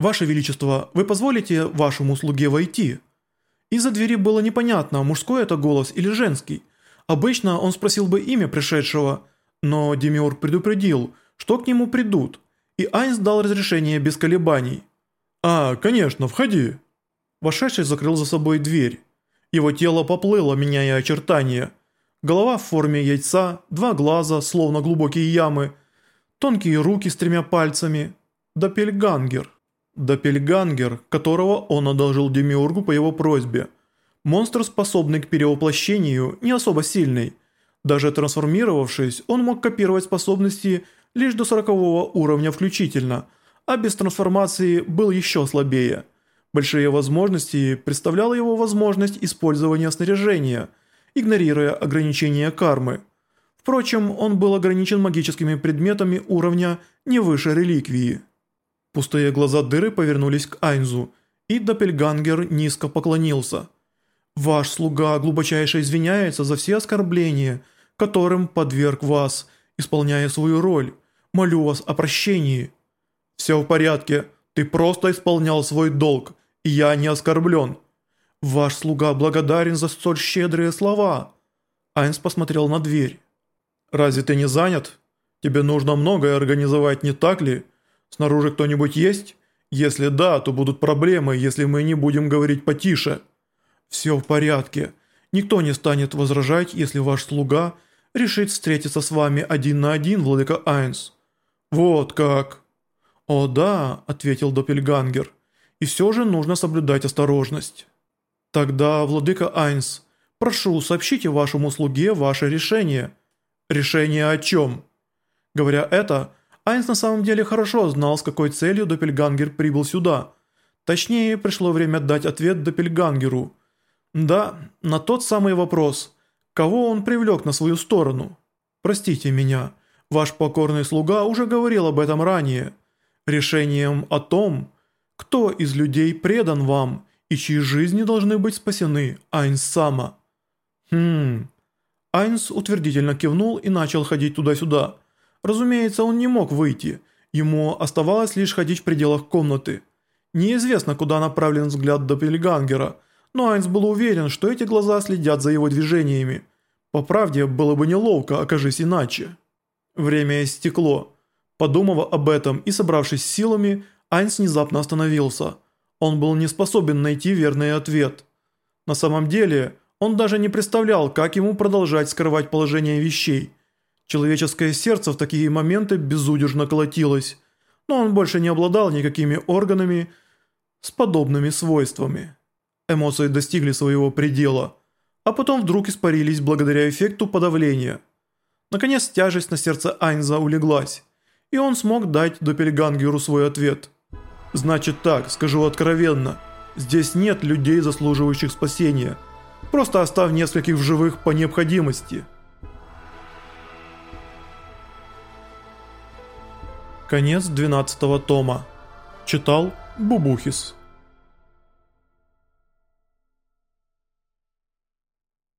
«Ваше Величество, вы позволите вашему слуге войти?» Из-за двери было непонятно, мужской это голос или женский. Обычно он спросил бы имя пришедшего, но Демиург предупредил, что к нему придут, и Айнс дал разрешение без колебаний. «А, конечно, входи». Вошедший закрыл за собой дверь. Его тело поплыло, меняя очертания. Голова в форме яйца, два глаза, словно глубокие ямы, тонкие руки с тремя пальцами. Допельгангер. Допельгангер, которого он одолжил Демиургу по его просьбе. Монстр, способный к перевоплощению, не особо сильный. Даже трансформировавшись, он мог копировать способности лишь до 40 уровня включительно, а без трансформации был еще слабее. Большие возможности представляла его возможность использования снаряжения, игнорируя ограничения кармы. Впрочем, он был ограничен магическими предметами уровня не выше реликвии. Пустые глаза дыры повернулись к Айнзу, и Доппельгангер низко поклонился. «Ваш слуга глубочайше извиняется за все оскорбления, которым подверг вас, исполняя свою роль. Молю вас о прощении». «Все в порядке, ты просто исполнял свой долг, и я не оскорблен. Ваш слуга благодарен за столь щедрые слова». Айнс посмотрел на дверь. «Разве ты не занят? Тебе нужно многое организовать, не так ли?» Снаружи кто-нибудь есть? Если да, то будут проблемы, если мы не будем говорить потише. Все в порядке. Никто не станет возражать, если ваш слуга решит встретиться с вами один на один, владыка Айнс. Вот как. О да, ответил Доппельгангер. И все же нужно соблюдать осторожность. Тогда, владыка Айнс, прошу, сообщите вашему слуге ваше решение. Решение о чем? Говоря это, Айнс на самом деле хорошо знал, с какой целью Доппельгангер прибыл сюда. Точнее, пришло время дать ответ Доппельгангеру. Да, на тот самый вопрос, кого он привлек на свою сторону. Простите меня, ваш покорный слуга уже говорил об этом ранее. Решением о том, кто из людей предан вам и чьи жизни должны быть спасены, Айнс сама. Хм... Айнс утвердительно кивнул и начал ходить туда-сюда. Разумеется, он не мог выйти. Ему оставалось лишь ходить в пределах комнаты. Неизвестно, куда направлен взгляд Доппельгангера, но Айнс был уверен, что эти глаза следят за его движениями. По правде, было бы неловко, окажись иначе. Время истекло. Подумав об этом и собравшись с силами, Айнс внезапно остановился. Он был не способен найти верный ответ. На самом деле, он даже не представлял, как ему продолжать скрывать положение вещей – Человеческое сердце в такие моменты безудержно колотилось, но он больше не обладал никакими органами с подобными свойствами. Эмоции достигли своего предела, а потом вдруг испарились благодаря эффекту подавления. Наконец тяжесть на сердце Айнза улеглась, и он смог дать Доппельгангеру свой ответ. «Значит так, скажу откровенно, здесь нет людей, заслуживающих спасения. Просто оставь нескольких в живых по необходимости». Конец 12 тома. Читал Бубухис.